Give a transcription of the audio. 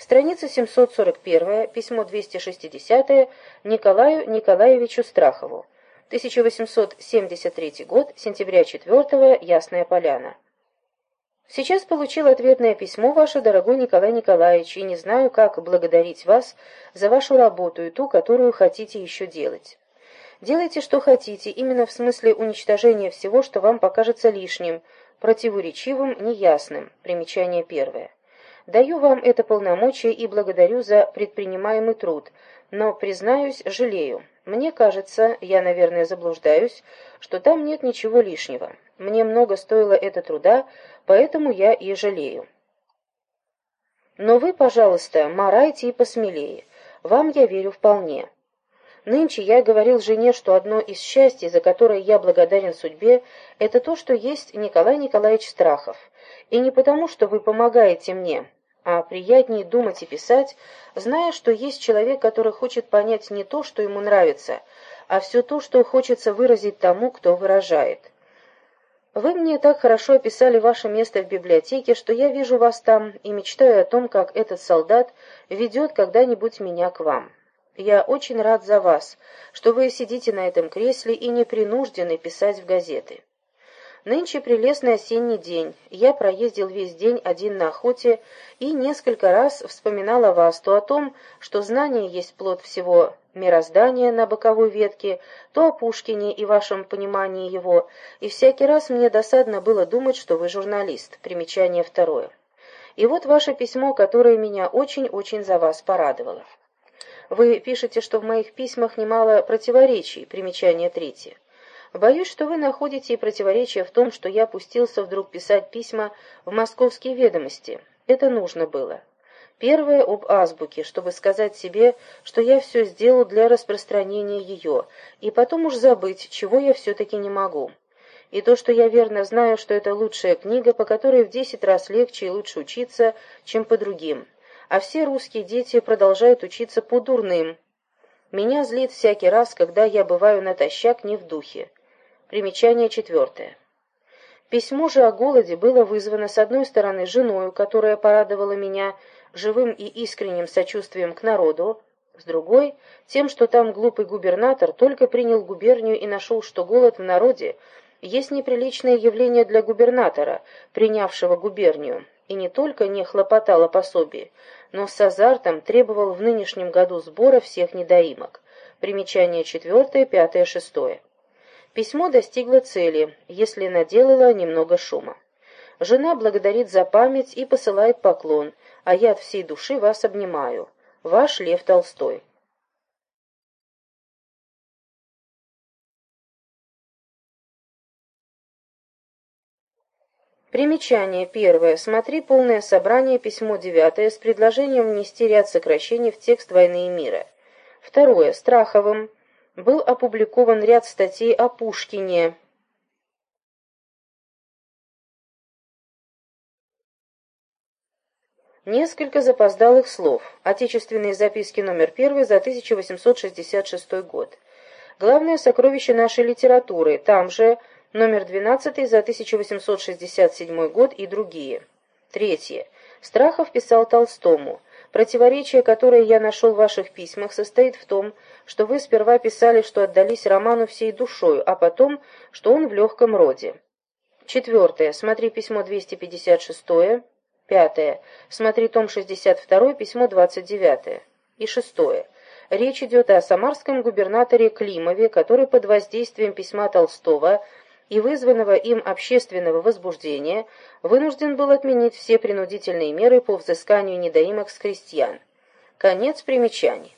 Страница 741, письмо 260 Николаю Николаевичу Страхову. 1873 год, сентября 4 Ясная Поляна. Сейчас получил ответное письмо ваше, дорогой Николай Николаевич, и не знаю, как благодарить вас за вашу работу и ту, которую хотите еще делать. Делайте, что хотите, именно в смысле уничтожения всего, что вам покажется лишним, противоречивым, неясным. Примечание первое. Даю вам это полномочие и благодарю за предпринимаемый труд, но, признаюсь, жалею. Мне кажется, я, наверное, заблуждаюсь, что там нет ничего лишнего. Мне много стоило это труда, поэтому я и жалею. Но вы, пожалуйста, морайте и посмелее. Вам я верю вполне. Нынче я говорил жене, что одно из счастий, за которое я благодарен судьбе, это то, что есть Николай Николаевич Страхов. И не потому, что вы помогаете мне, приятнее думать и писать, зная, что есть человек, который хочет понять не то, что ему нравится, а все то, что хочется выразить тому, кто выражает. Вы мне так хорошо описали ваше место в библиотеке, что я вижу вас там и мечтаю о том, как этот солдат ведет когда-нибудь меня к вам. Я очень рад за вас, что вы сидите на этом кресле и не принуждены писать в газеты. Нынче прелестный осенний день. Я проездил весь день один на охоте и несколько раз вспоминал о вас, то о том, что знание есть плод всего мироздания на боковой ветке, то о Пушкине и вашем понимании его, и всякий раз мне досадно было думать, что вы журналист. Примечание второе. И вот ваше письмо, которое меня очень-очень за вас порадовало. Вы пишете, что в моих письмах немало противоречий. Примечание третье. Боюсь, что вы находите противоречие в том, что я пустился вдруг писать письма в московские ведомости. Это нужно было. Первое об азбуке, чтобы сказать себе, что я все сделал для распространения ее, и потом уж забыть, чего я все-таки не могу. И то, что я верно знаю, что это лучшая книга, по которой в десять раз легче и лучше учиться, чем по другим. А все русские дети продолжают учиться по дурным. Меня злит всякий раз, когда я бываю натощак не в духе. Примечание четвертое. Письмо же о голоде было вызвано с одной стороны женою, которая порадовала меня живым и искренним сочувствием к народу, с другой — тем, что там глупый губернатор только принял губернию и нашел, что голод в народе есть неприличное явление для губернатора, принявшего губернию, и не только не хлопотал о пособии, но с азартом требовал в нынешнем году сбора всех недоимок. Примечание четвертое, пятое, шестое. Письмо достигло цели, если наделало немного шума. Жена благодарит за память и посылает поклон, а я от всей души вас обнимаю. Ваш Лев Толстой. Примечание первое. Смотри полное собрание, письмо девятое, с предложением внести ряд сокращений в текст «Войны и мира». Второе. Страховым был опубликован ряд статей о Пушкине. Несколько запоздалых слов. Отечественные записки номер первый за 1866 год. Главное сокровище нашей литературы. Там же номер 12 за 1867 год и другие. Третье. Страхов писал Толстому. Противоречие, которое я нашел в ваших письмах, состоит в том, что вы сперва писали, что отдались роману всей душою, а потом, что он в легком роде. Четвертое. Смотри письмо 256. Пятое. Смотри том 62, письмо 29. И шестое. Речь идет о самарском губернаторе Климове, который под воздействием письма Толстого и вызванного им общественного возбуждения вынужден был отменить все принудительные меры по взысканию недоимок с крестьян. Конец примечаний.